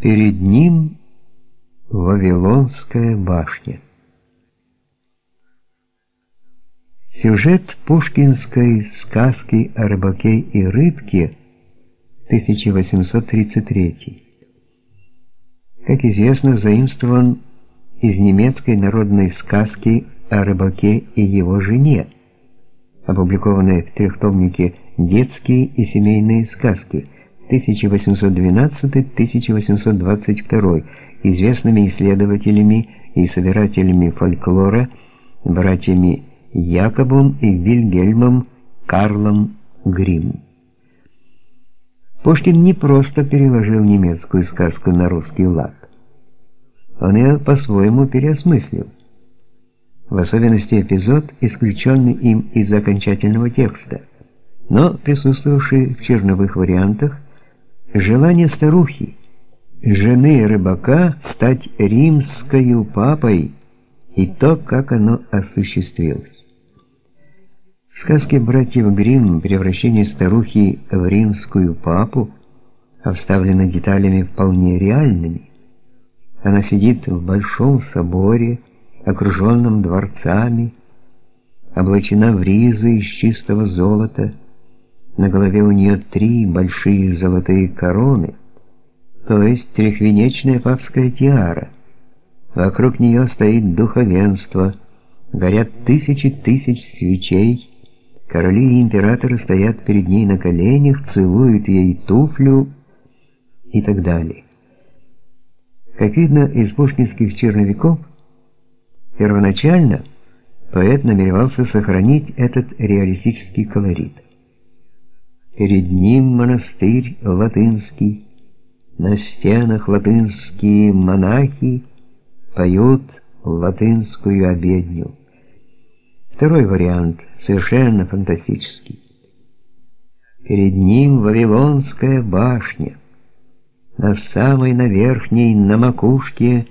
Перед ним Вавилонская башня. Сюжет пушкинской сказки о рыбаке и рыбке 1833. Как известно, заимствован из немецкой народной сказки о рыбаке и его жене, опубликованной в трехтомнике «Детские и семейные сказки» 1812-1822, известными исследователями и собирателями фольклора, братьями Якобом и Вильгельмом Карлом Гримм. Пушкин не просто переложил немецкую сказку на русский лад. Он ее по-своему переосмыслил. В особенности эпизод, исключенный им из окончательного текста, но присутствовавший в черновых вариантах, желание старухи, жены рыбака, стать римскою папой и то, как оно осуществилось. В сказке братьев Гримм превращение старухи в римскую папу обставлено деталями вполне реальными. Она сидит в большом соборе, окруженном дворцами, облачена в ризы из чистого золота, на голове у нее три большие золотые короны, то есть трехвенечная папская тиара. Вокруг нее стоит духовенство, горят тысячи тысяч свечей, Короли и императоры стоят перед ней на коленях, целуют ей туфлю и так далее. Как видно из пушкинских черновиков, первоначально поэт намеревался сохранить этот реалистический колорит. Перед ним монастырь латынский, на стенах латынские монахи поют латынскую обедню. Второй вариант совершенно фантастический. Перед ним Вавилонская башня. На самой на верхней, на макушке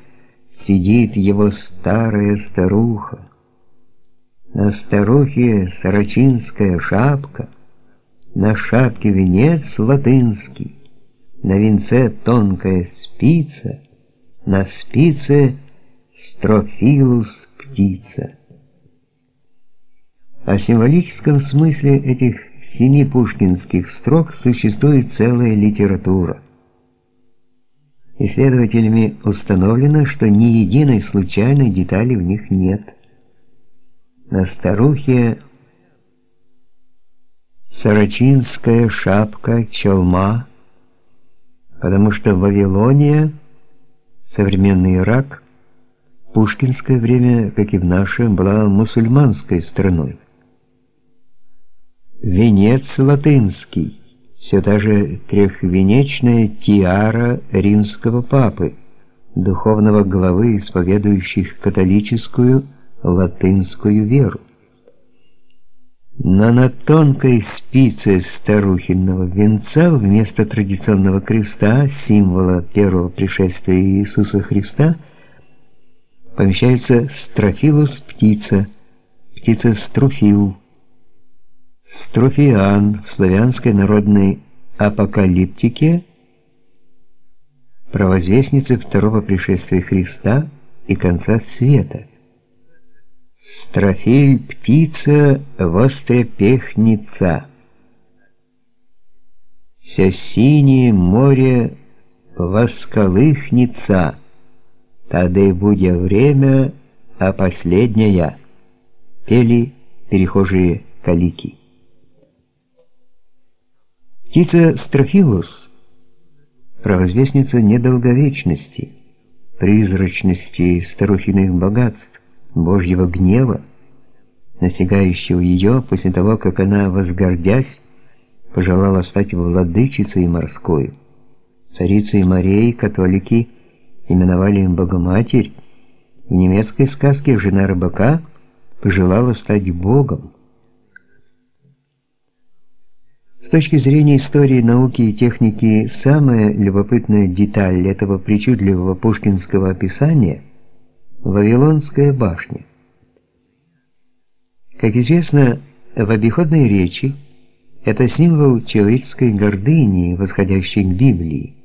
сидит его старая старуха. На старухе сарачинская шапка, на шапке венец латынский, на венце тонкая спица, на спице строфилус птица. О символическом смысле этих семи пушкинских строк существует целая литература. Исследователями установлено, что ни единой случайной детали в них нет. На старухе сарачинская шапка, челма, потому что Вавилония, современный Ирак, пушкинское время, как и в наше, была мусульманской страной. Венец латынский, все та же трехвенечная тиара римского папы, духовного главы, исповедующих католическую латынскую веру. Но на тонкой спице старухинного венца вместо традиционного креста, символа первого пришествия Иисуса Христа, помещается строфилус птица, птица строфил, Строфиан в славянской народной апокалиптике провозвестница второго пришествия Христа и конца света. Строфиль птица вострепехница. Все синее море восколыхнется, Тады будя время, а последняя. Пели перехожие калики. Птица Строфилус, провозвестница недолговечности, призрачности старухиных богатств, Божьего гнева, настигающего ее после того, как она, возгордясь, пожелала стать владычицей морской. Царицей морей католики именовали им Богоматерь. В немецкой сказке жена рыбака пожелала стать богом. С точки зрения истории, науки и техники, самая любопытная деталь этого причудливого пушкинского описания – Вавилонская башня. Как известно, в обиходной речи это символ человеческой гордыни, восходящей к Библии.